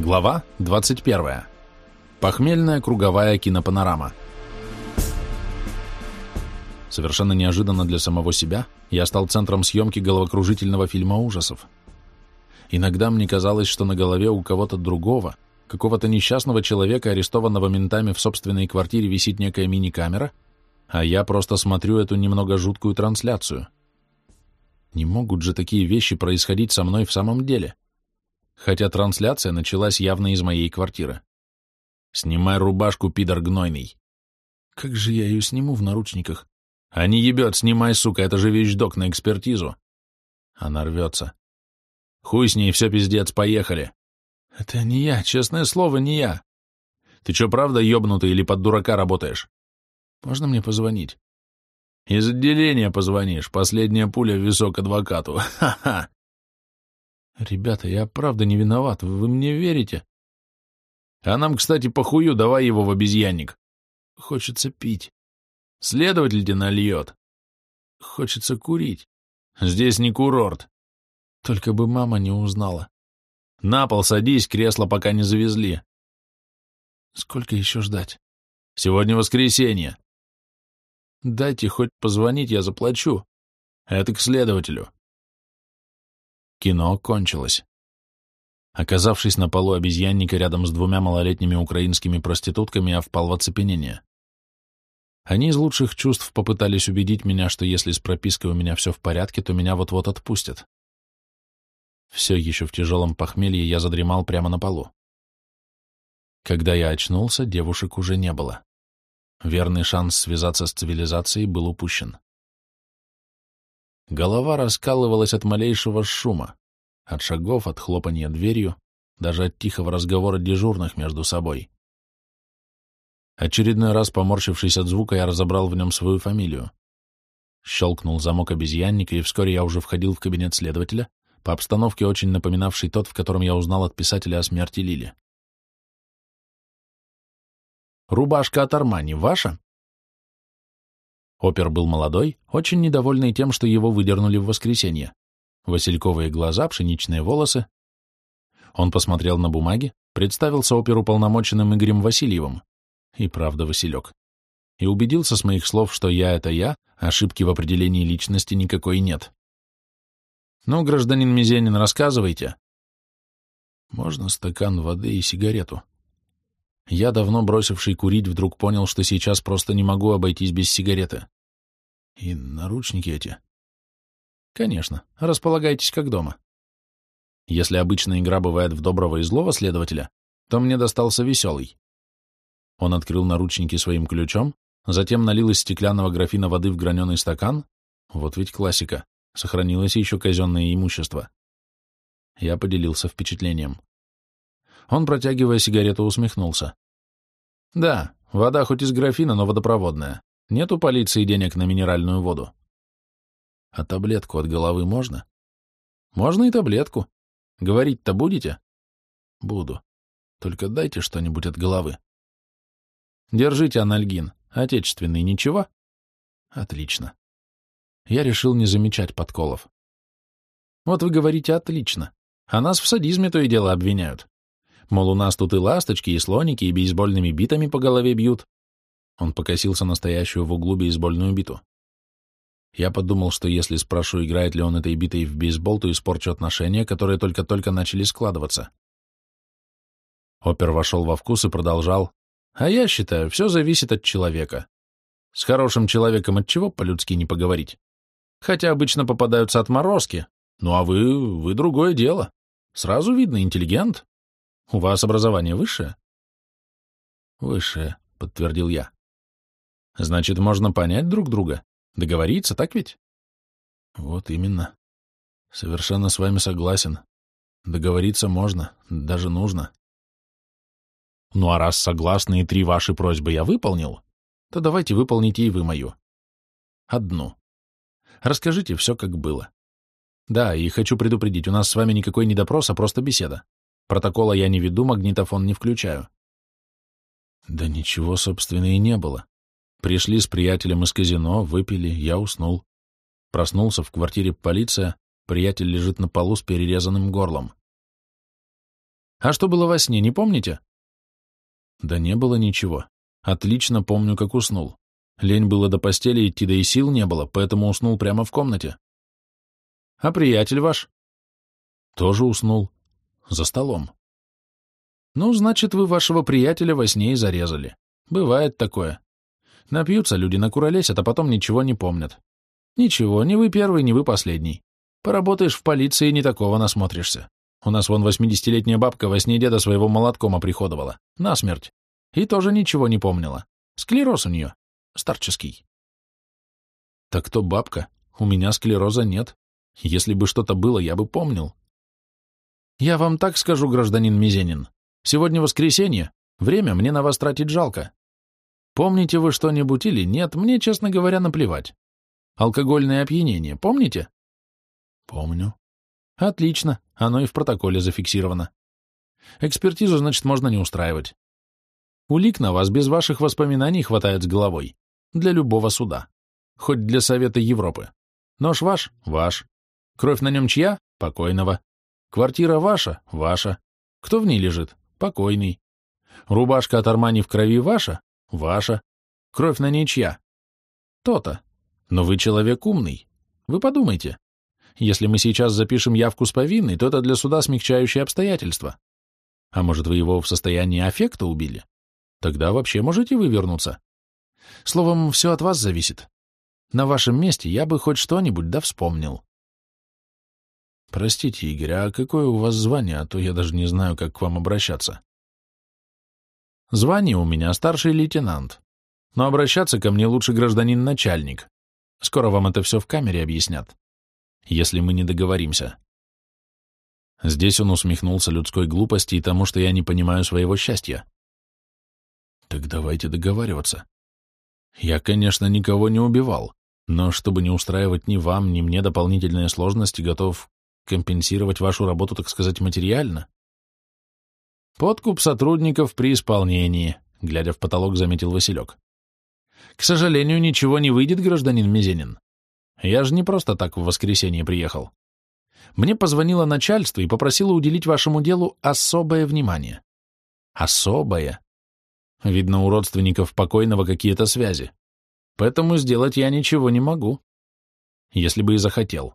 Глава 21. Похмельная круговая кинопанорама. Совершенно неожиданно для самого себя я стал центром съемки головокружительного фильма ужасов. Иногда мне казалось, что на голове у кого-то другого, какого-то несчастного человека, арестованного ментами в собственной квартире, висит некая мини-камера, а я просто смотрю эту немного жуткую трансляцию. Не могут же такие вещи происходить со мной в самом деле хотя трансляция началась явно из моей квартиры. «Снимай рубашку, пидор гнойный!» «Как же я ее сниму в наручниках?» «А не ебет, снимай, сука, это же вещдок на экспертизу!» Она рвется. «Хуй с ней, все пиздец, поехали!» «Это не я, честное слово, не я!» «Ты что, правда ебнутый или под дурака работаешь?» «Можно мне позвонить?» «Из отделения позвонишь, последняя пуля в висок адвокату, ха-ха!» «Ребята, я правда не виноват, вы мне верите?» «А нам, кстати, похую, давай его в обезьянник». «Хочется пить». «Следователь нальет». «Хочется курить». «Здесь не курорт». «Только бы мама не узнала». «На пол садись, кресло пока не завезли». «Сколько еще ждать?» «Сегодня воскресенье». «Дайте хоть позвонить, я заплачу». «Это к следователю». Кино кончилось. Оказавшись на полу обезьянника рядом с двумя малолетними украинскими проститутками, я впал в оцепенение. Они из лучших чувств попытались убедить меня, что если с пропиской у меня все в порядке, то меня вот-вот отпустят. Все еще в тяжелом похмелье я задремал прямо на полу. Когда я очнулся, девушек уже не было. Верный шанс связаться с цивилизацией был упущен. Голова раскалывалась от малейшего шума, от шагов, от хлопанья дверью, даже от тихого разговора дежурных между собой. Очередной раз, поморщившись от звука, я разобрал в нем свою фамилию. Щелкнул замок обезьянника, и вскоре я уже входил в кабинет следователя, по обстановке очень напоминавший тот, в котором я узнал от писателя о смерти Лили. «Рубашка от Армани ваша?» Опер был молодой, очень недовольный тем, что его выдернули в воскресенье. Васильковые глаза, пшеничные волосы. Он посмотрел на бумаги, представился оперу полномоченным Игорем Васильевым. И правда Василек. И убедился с моих слов, что я — это я, ошибки в определении личности никакой нет. «Ну, гражданин Мизенин, рассказывайте». «Можно стакан воды и сигарету?» Я, давно бросивший курить, вдруг понял, что сейчас просто не могу обойтись без сигареты. И наручники эти. Конечно, располагайтесь как дома. Если обычная игра бывает в доброго и злого следователя, то мне достался веселый. Он открыл наручники своим ключом, затем налил из стеклянного графина воды в граненый стакан. Вот ведь классика. Сохранилось еще казенное имущество. Я поделился впечатлением. Он, протягивая сигарету, усмехнулся. Да, вода хоть из графина, но водопроводная. Нет у полиции денег на минеральную воду. А таблетку от головы можно? Можно и таблетку. Говорить-то будете? Буду. Только дайте что-нибудь от головы. Держите анальгин. Отечественный, ничего? Отлично. Я решил не замечать подколов. Вот вы говорите «отлично», а нас в садизме то и дело обвиняют. Мол, у нас тут и ласточки, и слоники, и бейсбольными битами по голове бьют. Он покосился настоящую в углу бейсбольную биту. Я подумал, что если спрошу, играет ли он этой битой в бейсбол, то испорчу отношения, которые только-только начали складываться. Опер вошел во вкус и продолжал. А я считаю, все зависит от человека. С хорошим человеком от чего по-людски не поговорить? Хотя обычно попадаются отморозки. Ну а вы, вы другое дело. Сразу видно, интеллигент. У вас образование высшее? Высшее, подтвердил я. Значит, можно понять друг друга, договориться, так ведь? Вот именно. Совершенно с вами согласен. Договориться можно, даже нужно. Ну а раз согласны и три ваши просьбы я выполнил, то давайте выполните и вы мою. Одну. Расскажите все, как было. Да, и хочу предупредить, у нас с вами никакой не допрос, а просто беседа. Протокола я не веду, магнитофон не включаю. Да ничего, собственно, и не было. Пришли с приятелем из казино, выпили, я уснул. Проснулся в квартире полиция, приятель лежит на полу с перерезанным горлом. А что было во сне, не помните? Да не было ничего. Отлично помню, как уснул. Лень было до постели идти, да и сил не было, поэтому уснул прямо в комнате. А приятель ваш? Тоже уснул. За столом. Ну, значит, вы вашего приятеля во сне и зарезали. Бывает такое. Напьются люди, накуролесят, а потом ничего не помнят. Ничего, не вы первый, не вы последний. Поработаешь в полиции, не такого насмотришься. У нас вон восьмидесятилетняя бабка во сне деда своего молотком оприходовала. Насмерть. И тоже ничего не помнила. Склероз у нее. Старческий. Так то бабка. У меня склероза нет. Если бы что-то было, я бы помнил. Я вам так скажу, гражданин Мизенин. Сегодня воскресенье. Время мне на вас тратить жалко. Помните вы что-нибудь или нет, мне, честно говоря, наплевать. Алкогольное опьянение, помните? Помню. Отлично, оно и в протоколе зафиксировано. Экспертизу, значит, можно не устраивать. Улик на вас без ваших воспоминаний хватает с головой. Для любого суда. Хоть для Совета Европы. Нож ваш? Ваш. Кровь на нем чья? Покойного. Квартира ваша? Ваша. Кто в ней лежит? Покойный. Рубашка от Армани в крови ваша? Ваша. Кровь на ней чья? То-то. Но вы человек умный. Вы подумайте. Если мы сейчас запишем явку с повинной, то это для суда смягчающее обстоятельство. А может, вы его в состоянии аффекта убили? Тогда вообще можете вывернуться. Словом, все от вас зависит. На вашем месте я бы хоть что-нибудь да вспомнил. Простите, Игорь, а какое у вас звание, а то я даже не знаю, как к вам обращаться. Звание у меня старший лейтенант. Но обращаться ко мне лучше гражданин-начальник. Скоро вам это все в камере объяснят если мы не договоримся. Здесь он усмехнулся людской глупости и тому, что я не понимаю своего счастья. Так давайте договариваться. Я, конечно, никого не убивал, но чтобы не устраивать ни вам, ни мне дополнительные сложности, готов компенсировать вашу работу, так сказать, материально. Подкуп сотрудников при исполнении, глядя в потолок, заметил Василек. К сожалению, ничего не выйдет, гражданин Мизенин. Я же не просто так в воскресенье приехал. Мне позвонило начальство и попросило уделить вашему делу особое внимание. Особое. Видно, у родственников покойного какие-то связи. Поэтому сделать я ничего не могу. Если бы и захотел.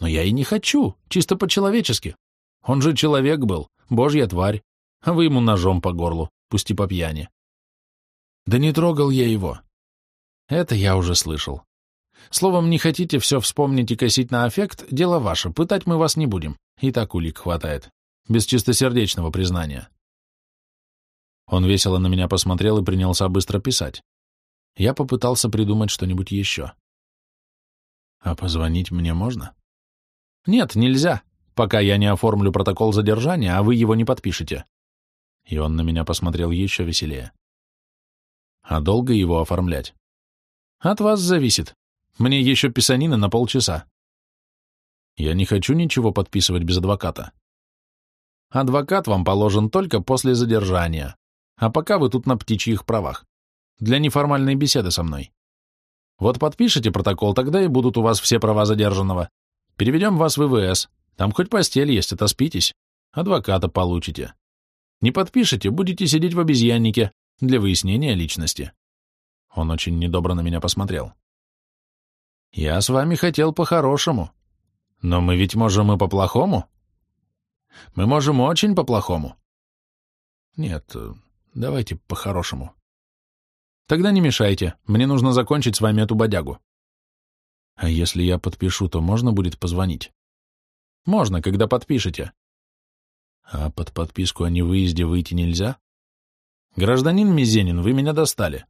Но я и не хочу, чисто по-человечески. Он же человек был, божья тварь, а вы ему ножом по горлу, пусть и по пьяни. Да не трогал я его. Это я уже слышал. Словом, не хотите все вспомнить и косить на аффект, дело ваше, пытать мы вас не будем. И так улик хватает. Без чистосердечного признания. Он весело на меня посмотрел и принялся быстро писать. Я попытался придумать что-нибудь еще. А позвонить мне можно? Нет, нельзя, пока я не оформлю протокол задержания, а вы его не подпишете. И он на меня посмотрел еще веселее. А долго его оформлять? От вас зависит. Мне еще писанина на полчаса. Я не хочу ничего подписывать без адвоката. Адвокат вам положен только после задержания, а пока вы тут на птичьих правах, для неформальной беседы со мной. Вот подпишите протокол, тогда и будут у вас все права задержанного. Переведем вас в ИВС, там хоть постель есть, отоспитесь, адвоката получите. Не подпишете, будете сидеть в обезьяннике для выяснения личности. Он очень недобро на меня посмотрел. Я с вами хотел по-хорошему. Но мы ведь можем и по-плохому. Мы можем очень по-плохому. Нет, давайте по-хорошему. Тогда не мешайте, мне нужно закончить с вами эту бодягу. А если я подпишу, то можно будет позвонить? Можно, когда подпишете. А под подписку о невыезде выйти нельзя? Гражданин Мизенин, вы меня достали.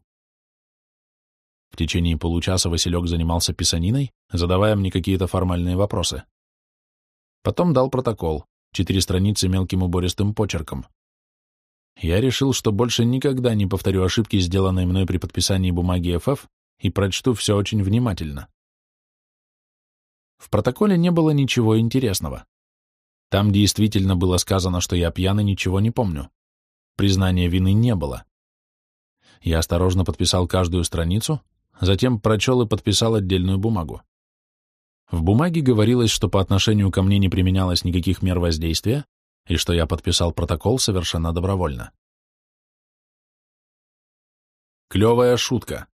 В течение получаса Василек занимался писаниной, задавая мне какие-то формальные вопросы. Потом дал протокол, четыре страницы мелким убористым почерком. Я решил, что больше никогда не повторю ошибки, сделанные мной при подписании бумаги ФФ, и прочту все очень внимательно. В протоколе не было ничего интересного. Там действительно было сказано, что я пьян и ничего не помню. Признания вины не было. Я осторожно подписал каждую страницу, затем прочел и подписал отдельную бумагу. В бумаге говорилось, что по отношению ко мне не применялось никаких мер воздействия, и что я подписал протокол совершенно добровольно. Клевая шутка.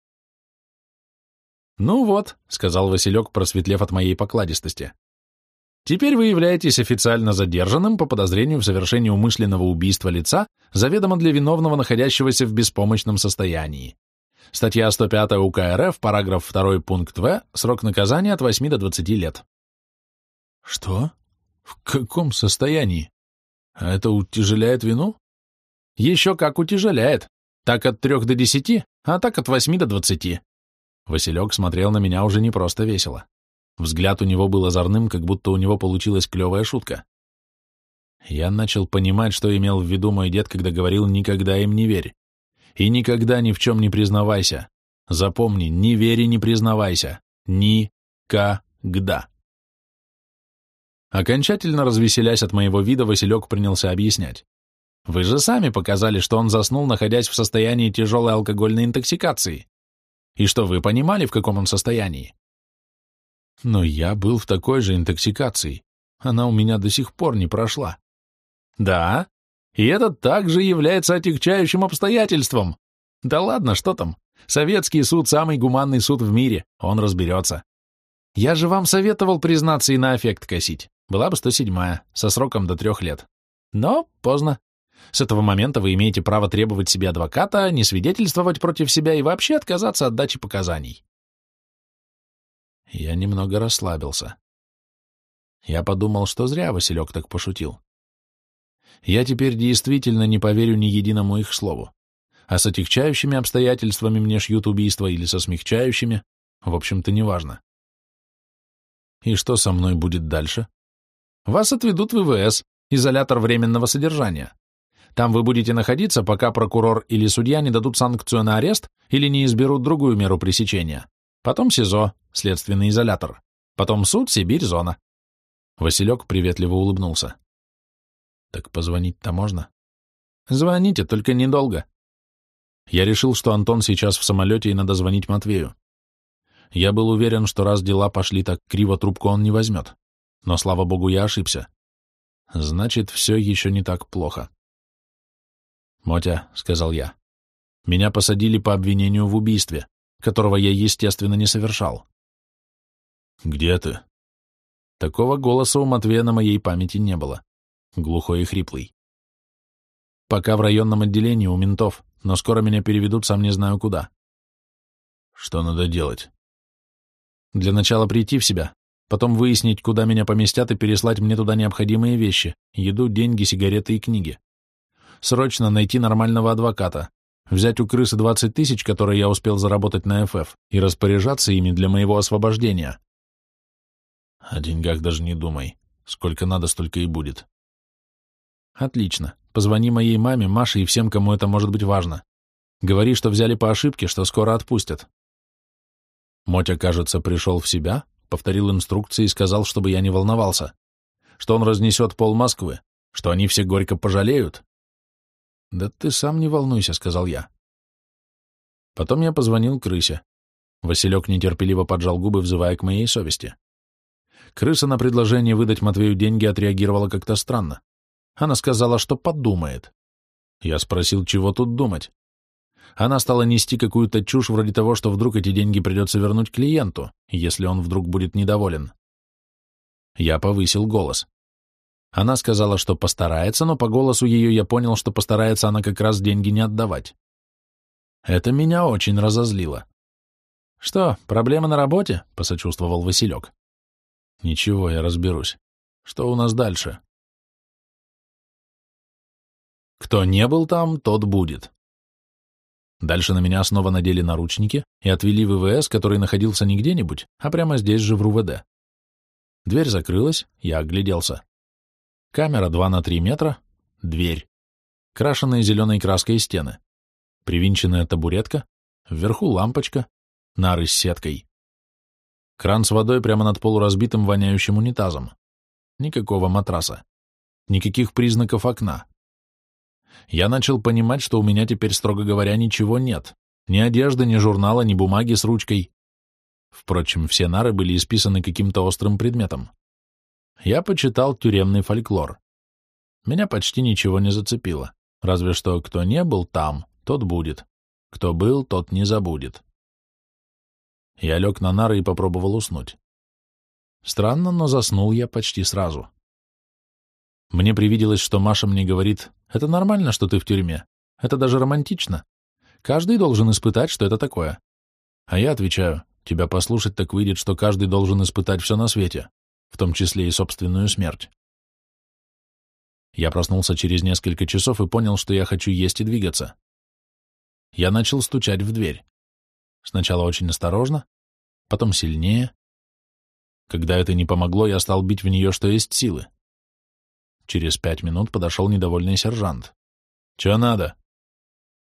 «Ну вот», — сказал Василек, просветлев от моей покладистости. «Теперь вы являетесь официально задержанным по подозрению в совершении умышленного убийства лица, заведомо для виновного, находящегося в беспомощном состоянии. Статья 105 УК РФ, параграф 2 пункт В, срок наказания от 8 до 20 лет». «Что? В каком состоянии? А это утяжеляет вину?» «Еще как утяжеляет. Так от 3 до 10, а так от 8 до 20. Василек смотрел на меня уже не просто весело. Взгляд у него был озорным, как будто у него получилась клевая шутка. Я начал понимать, что имел в виду мой дед, когда говорил «никогда им не верь». И никогда ни в чем не признавайся. Запомни, не верь и не признавайся. Ни-ка-гда. Окончательно развеселясь от моего вида, Василек принялся объяснять. Вы же сами показали, что он заснул, находясь в состоянии тяжелой алкогольной интоксикации и что вы понимали, в каком он состоянии. Но я был в такой же интоксикации. Она у меня до сих пор не прошла. Да, и это также является отягчающим обстоятельством. Да ладно, что там? Советский суд – самый гуманный суд в мире, он разберется. Я же вам советовал признаться и на эффект косить. Была бы 107-я, со сроком до трех лет. Но поздно. С этого момента вы имеете право требовать себе адвоката, не свидетельствовать против себя и вообще отказаться от дачи показаний. Я немного расслабился. Я подумал, что зря Василек так пошутил. Я теперь действительно не поверю ни единому их слову. А с отягчающими обстоятельствами мне шьют убийство или со смягчающими, в общем-то, неважно. И что со мной будет дальше? Вас отведут в ВВС, изолятор временного содержания. Там вы будете находиться, пока прокурор или судья не дадут санкцию на арест или не изберут другую меру пресечения. Потом СИЗО, следственный изолятор. Потом суд, Сибирь, зона. Василек приветливо улыбнулся. Так позвонить-то можно? Звоните, только недолго. Я решил, что Антон сейчас в самолете и надо звонить Матвею. Я был уверен, что раз дела пошли так криво, трубку он не возьмет. Но, слава богу, я ошибся. Значит, все еще не так плохо. «Мотя», — сказал я, — «меня посадили по обвинению в убийстве, которого я, естественно, не совершал». «Где ты?» Такого голоса у Матвея на моей памяти не было. Глухой и хриплый. «Пока в районном отделении у ментов, но скоро меня переведут сам не знаю куда». «Что надо делать?» «Для начала прийти в себя, потом выяснить, куда меня поместят и переслать мне туда необходимые вещи, еду, деньги, сигареты и книги. Срочно найти нормального адвоката, взять у крысы 20 тысяч, которые я успел заработать на ФФ, и распоряжаться ими для моего освобождения. О деньгах даже не думай. Сколько надо, столько и будет. Отлично. Позвони моей маме, Маше и всем, кому это может быть важно. Говори, что взяли по ошибке, что скоро отпустят. Мотя, кажется, пришел в себя, повторил инструкции и сказал, чтобы я не волновался, что он разнесет пол Москвы, что они все горько пожалеют, «Да ты сам не волнуйся», — сказал я. Потом я позвонил крысе. Василек нетерпеливо поджал губы, взывая к моей совести. Крыса на предложение выдать Матвею деньги отреагировала как-то странно. Она сказала, что подумает. Я спросил, чего тут думать. Она стала нести какую-то чушь вроде того, что вдруг эти деньги придется вернуть клиенту, если он вдруг будет недоволен. Я повысил голос. Она сказала, что постарается, но по голосу ее я понял, что постарается она как раз деньги не отдавать. Это меня очень разозлило. «Что, проблема на работе?» — посочувствовал Василек. «Ничего, я разберусь. Что у нас дальше?» «Кто не был там, тот будет». Дальше на меня снова надели наручники и отвели в ВВС, который находился не где-нибудь, а прямо здесь же в РУВД. Дверь закрылась, я огляделся. Камера 2 на 3 метра, дверь, крашеные зеленой краской стены, привинченная табуретка, вверху лампочка, нары с сеткой. Кран с водой прямо над полуразбитым воняющим унитазом. Никакого матраса. Никаких признаков окна. Я начал понимать, что у меня теперь, строго говоря, ничего нет. Ни одежды, ни журнала, ни бумаги с ручкой. Впрочем, все нары были исписаны каким-то острым предметом я почитал тюремный фольклор. меня почти ничего не зацепило, разве что кто не был там, тот будет, кто был, тот не забудет. Я лег на нары и попробовал уснуть. Странно, но заснул я почти сразу. Мне привиделось, что Маша мне говорит, это нормально, что ты в тюрьме, это даже романтично. Каждый должен испытать, что это такое. А я отвечаю, тебя послушать так выйдет, что каждый должен испытать все на свете, в том числе и собственную смерть. Я проснулся через несколько часов и понял, что я хочу есть и двигаться. Я начал стучать в дверь. Сначала очень осторожно, потом сильнее. Когда это не помогло, я стал бить в нее, что есть силы. Через пять минут подошел недовольный сержант. «Че надо?»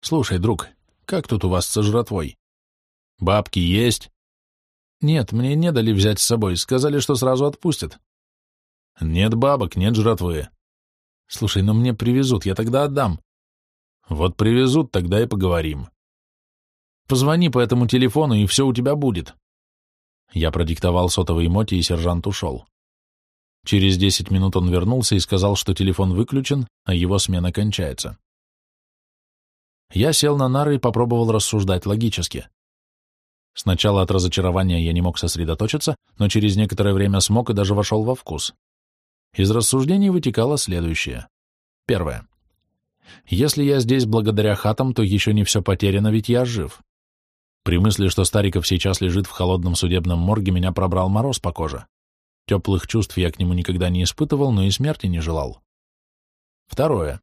«Слушай, друг, как тут у вас со жратвой? Бабки есть?» «Нет, мне не дали взять с собой, сказали, что сразу отпустят». «Нет бабок, нет жратвы. Слушай, но мне привезут, я тогда отдам. Вот привезут, тогда и поговорим. Позвони по этому телефону, и все у тебя будет. Я продиктовал сотовый Моти, и сержант ушел. Через десять минут он вернулся и сказал, что телефон выключен, а его смена кончается. Я сел на нары и попробовал рассуждать логически. Сначала от разочарования я не мог сосредоточиться, но через некоторое время смог и даже вошел во вкус. Из рассуждений вытекало следующее. Первое. Если я здесь благодаря хатам, то еще не все потеряно, ведь я жив. При мысли, что Стариков сейчас лежит в холодном судебном морге, меня пробрал мороз по коже. Теплых чувств я к нему никогда не испытывал, но и смерти не желал. Второе.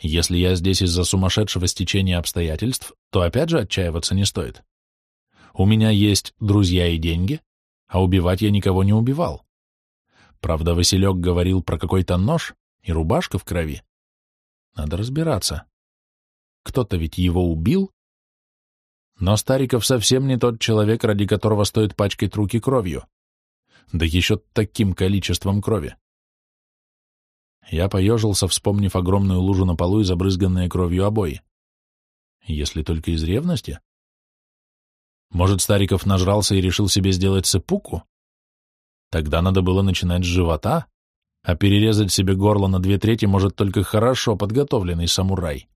Если я здесь из-за сумасшедшего стечения обстоятельств, то опять же отчаиваться не стоит. У меня есть друзья и деньги, а убивать я никого не убивал. Правда, Василек говорил про какой-то нож и рубашка в крови. Надо разбираться. Кто-то ведь его убил? Но Стариков совсем не тот человек, ради которого стоит пачкать руки кровью. Да еще таким количеством крови. Я поежился, вспомнив огромную лужу на полу и забрызганные кровью обои. Если только из ревности? Может, Стариков нажрался и решил себе сделать сыпуку? Тогда надо было начинать с живота, а перерезать себе горло на две трети может только хорошо подготовленный самурай.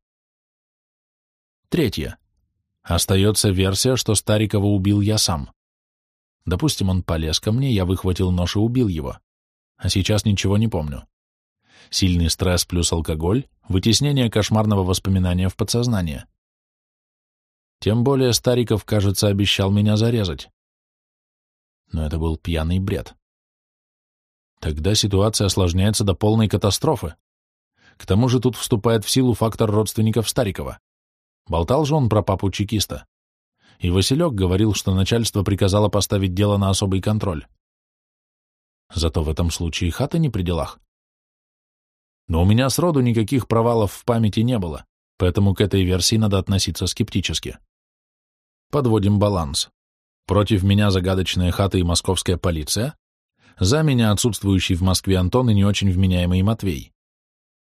Третье. Остается версия, что Старикова убил я сам. Допустим, он полез ко мне, я выхватил нож и убил его. А сейчас ничего не помню. Сильный стресс плюс алкоголь, вытеснение кошмарного воспоминания в подсознание. Тем более Стариков, кажется, обещал меня зарезать. Но это был пьяный бред. Тогда ситуация осложняется до полной катастрофы. К тому же тут вступает в силу фактор родственников Старикова. Болтал же он про папу чекиста. И Василек говорил, что начальство приказало поставить дело на особый контроль. Зато в этом случае хата не при делах. Но у меня сроду никаких провалов в памяти не было, поэтому к этой версии надо относиться скептически. Подводим баланс. Против меня загадочная хата и московская полиция, за меня отсутствующий в Москве Антон и не очень вменяемый Матвей.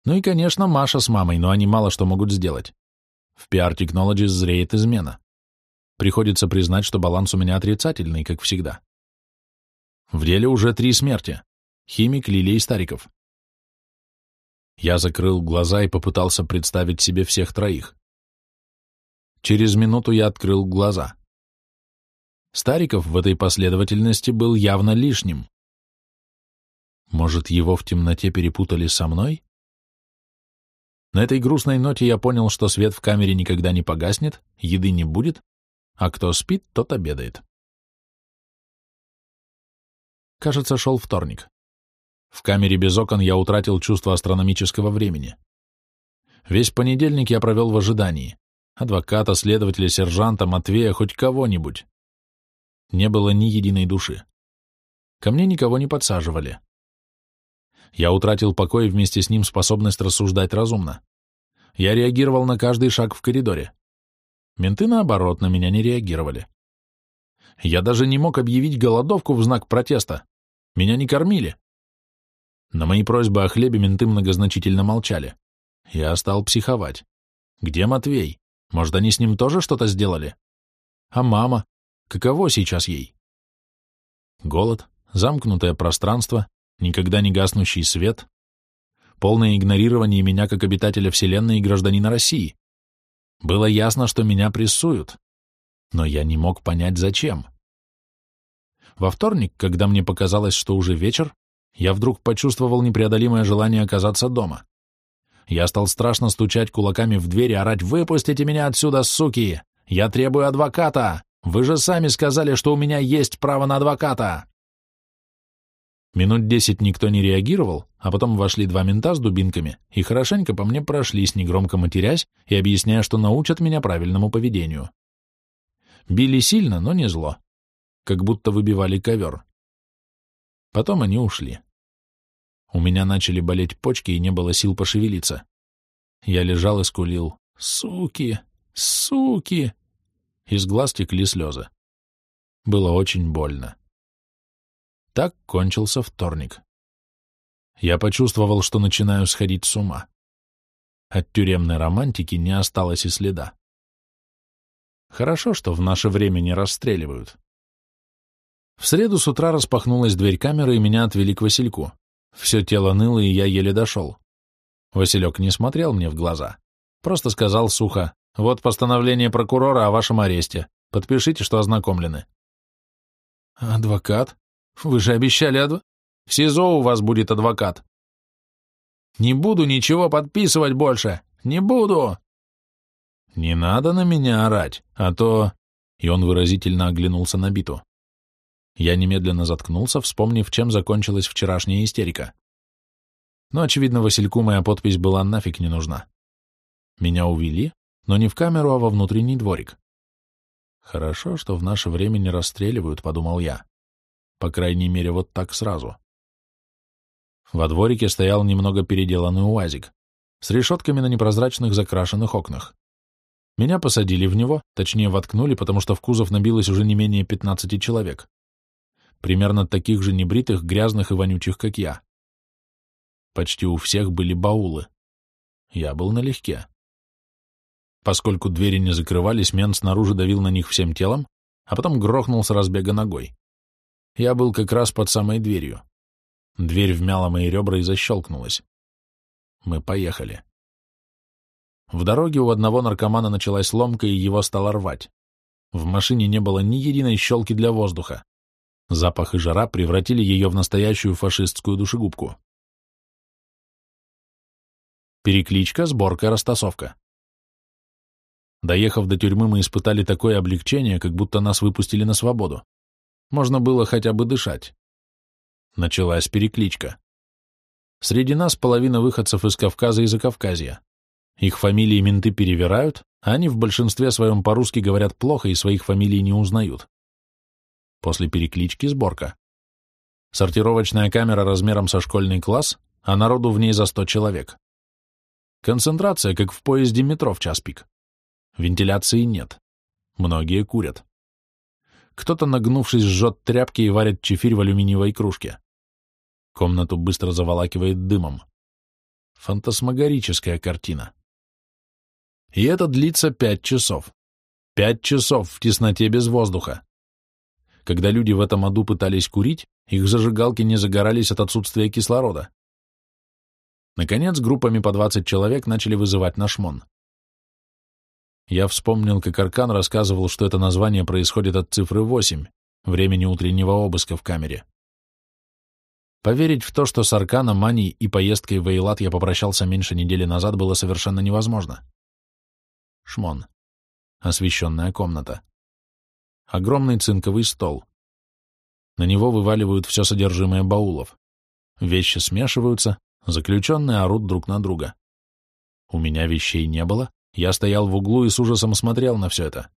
Ну и, конечно, Маша с мамой, но они мало что могут сделать. В PR Technologies зреет измена. Приходится признать, что баланс у меня отрицательный, как всегда. В деле уже три смерти. Химик, Лилия и Стариков. Я закрыл глаза и попытался представить себе всех троих. Через минуту я открыл глаза. Стариков в этой последовательности был явно лишним. Может, его в темноте перепутали со мной? На этой грустной ноте я понял, что свет в камере никогда не погаснет, еды не будет, а кто спит, тот обедает. Кажется, шел вторник. В камере без окон я утратил чувство астрономического времени. Весь понедельник я провел в ожидании. Адвоката, следователя, сержанта, Матвея, хоть кого-нибудь. Не было ни единой души. Ко мне никого не подсаживали. Я утратил покой и вместе с ним способность рассуждать разумно. Я реагировал на каждый шаг в коридоре. Менты, наоборот, на меня не реагировали. Я даже не мог объявить голодовку в знак протеста. Меня не кормили. На мои просьбы о хлебе менты многозначительно молчали. Я стал психовать. Где Матвей? Может, они с ним тоже что-то сделали? А мама? Каково сейчас ей? Голод, замкнутое пространство, никогда не гаснущий свет, полное игнорирование меня как обитателя Вселенной и гражданина России. Было ясно, что меня прессуют, но я не мог понять, зачем. Во вторник, когда мне показалось, что уже вечер, я вдруг почувствовал непреодолимое желание оказаться дома. Я стал страшно стучать кулаками в дверь и орать «Выпустите меня отсюда, суки! Я требую адвоката! Вы же сами сказали, что у меня есть право на адвоката!» Минут десять никто не реагировал, а потом вошли два мента с дубинками и хорошенько по мне прошлись, негромко матерясь и объясняя, что научат меня правильному поведению. Били сильно, но не зло. Как будто выбивали ковер. Потом они ушли. У меня начали болеть почки, и не было сил пошевелиться. Я лежал и скулил. «Суки! Суки!» Из глаз текли слезы. Было очень больно. Так кончился вторник. Я почувствовал, что начинаю сходить с ума. От тюремной романтики не осталось и следа. Хорошо, что в наше время не расстреливают. В среду с утра распахнулась дверь камеры, и меня отвели к Васильку. Все тело ныло, и я еле дошел. Василек не смотрел мне в глаза. Просто сказал сухо, «Вот постановление прокурора о вашем аресте. Подпишите, что ознакомлены». «Адвокат?» Вы же обещали адв... В СИЗО у вас будет адвокат. Не буду ничего подписывать больше. Не буду. Не надо на меня орать, а то... И он выразительно оглянулся на биту. Я немедленно заткнулся, вспомнив, чем закончилась вчерашняя истерика. Но, очевидно, Васильку моя подпись была нафиг не нужна. Меня увели, но не в камеру, а во внутренний дворик. Хорошо, что в наше время не расстреливают, подумал я. По крайней мере, вот так сразу. Во дворике стоял немного переделанный уазик с решетками на непрозрачных закрашенных окнах. Меня посадили в него, точнее воткнули, потому что в кузов набилось уже не менее 15 человек. Примерно таких же небритых, грязных и вонючих, как я. Почти у всех были баулы. Я был налегке. Поскольку двери не закрывались, мент снаружи давил на них всем телом, а потом грохнул с разбега ногой. Я был как раз под самой дверью. Дверь вмяла мои ребра и защелкнулась. Мы поехали. В дороге у одного наркомана началась ломка, и его стало рвать. В машине не было ни единой щелки для воздуха. Запах и жара превратили ее в настоящую фашистскую душегубку. Перекличка, сборка, растасовка. Доехав до тюрьмы, мы испытали такое облегчение, как будто нас выпустили на свободу. Можно было хотя бы дышать. Началась перекличка. Среди нас половина выходцев из Кавказа и Закавказья. Их фамилии менты перевирают, а они в большинстве своем по-русски говорят плохо и своих фамилий не узнают. После переклички сборка. Сортировочная камера размером со школьный класс, а народу в ней за сто человек. Концентрация, как в поезде метро в час пик. Вентиляции нет. Многие курят. Кто-то, нагнувшись, жжет тряпки и варит чефирь в алюминиевой кружке. Комнату быстро заволакивает дымом. Фантасмагорическая картина. И это длится пять часов. Пять часов в тесноте без воздуха. Когда люди в этом аду пытались курить, их зажигалки не загорались от отсутствия кислорода. Наконец, группами по 20 человек начали вызывать на шмон. Я вспомнил, как Аркан рассказывал, что это название происходит от цифры 8, времени утреннего обыска в камере. Поверить в то, что с Арканом, Маней и поездкой в Эйлат я попрощался меньше недели назад, было совершенно невозможно. Шмон. Освещенная комната. Огромный цинковый стол. На него вываливают все содержимое баулов. Вещи смешиваются, заключенные орут друг на друга. У меня вещей не было, я стоял в углу и с ужасом смотрел на все это.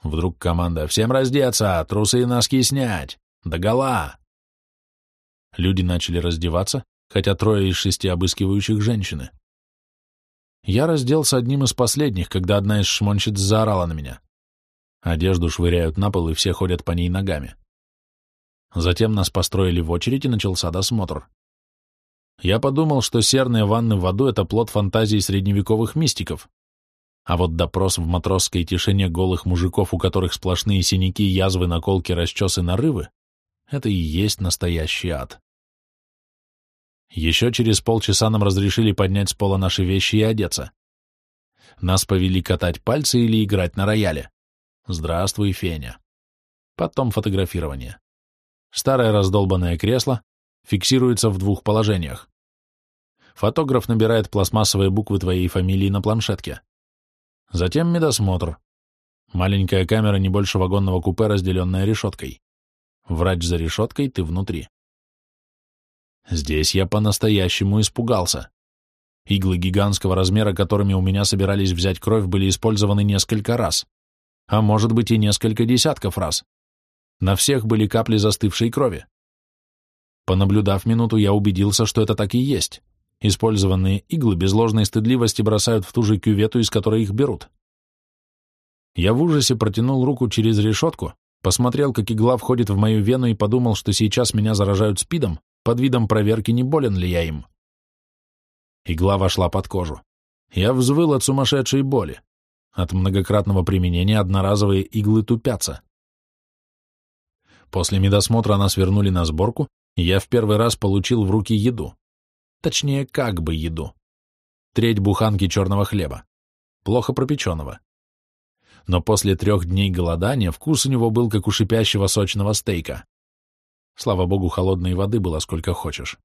Вдруг команда «Всем раздеться! Трусы и носки снять! Догола!» Люди начали раздеваться, хотя трое из шести обыскивающих женщины. Я разделся одним из последних, когда одна из шмонщиц заорала на меня. Одежду швыряют на пол, и все ходят по ней ногами. Затем нас построили в очередь, и начался досмотр. Я подумал, что серные ванны в аду — это плод фантазий средневековых мистиков. А вот допрос в матросской тишине голых мужиков, у которых сплошные синяки, язвы, наколки, расчесы, нарывы — это и есть настоящий ад. Еще через полчаса нам разрешили поднять с пола наши вещи и одеться. Нас повели катать пальцы или играть на рояле. Здравствуй, Феня. Потом фотографирование. Старое раздолбанное кресло фиксируется в двух положениях. Фотограф набирает пластмассовые буквы твоей фамилии на планшетке. Затем медосмотр. Маленькая камера не больше вагонного купе, разделенная решеткой. Врач за решеткой, ты внутри. Здесь я по-настоящему испугался. Иглы гигантского размера, которыми у меня собирались взять кровь, были использованы несколько раз. А может быть и несколько десятков раз. На всех были капли застывшей крови. Понаблюдав минуту, я убедился, что это так и есть. Использованные иглы без ложной стыдливости бросают в ту же кювету, из которой их берут. Я в ужасе протянул руку через решетку, посмотрел, как игла входит в мою вену и подумал, что сейчас меня заражают спидом, под видом проверки, не болен ли я им. Игла вошла под кожу. Я взвыл от сумасшедшей боли. От многократного применения одноразовые иглы тупятся. После медосмотра нас вернули на сборку, и я в первый раз получил в руки еду. Точнее, как бы еду. Треть буханки черного хлеба. Плохо пропеченного. Но после трех дней голодания вкус у него был как у шипящего сочного стейка. Слава богу, холодной воды было сколько хочешь.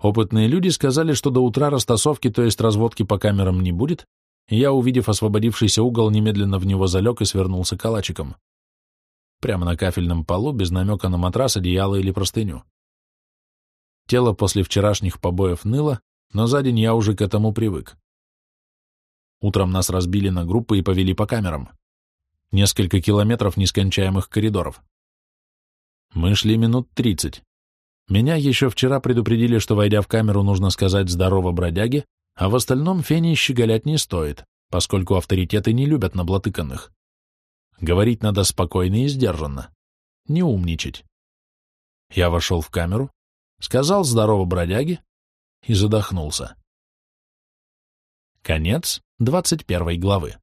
Опытные люди сказали, что до утра растасовки, то есть разводки по камерам не будет, я, увидев освободившийся угол, немедленно в него залег и свернулся калачиком прямо на кафельном полу, без намека на матрас, одеяло или простыню. Тело после вчерашних побоев ныло, но за день я уже к этому привык. Утром нас разбили на группы и повели по камерам. Несколько километров нескончаемых коридоров. Мы шли минут тридцать. Меня еще вчера предупредили, что, войдя в камеру, нужно сказать «здорово, бродяги», а в остальном фене щеголять не стоит, поскольку авторитеты не любят наблатыканных. Говорить надо спокойно и сдержанно. Не умничать. Я вошел в камеру, сказал «здорово, бродяги» и задохнулся. Конец двадцать первой главы.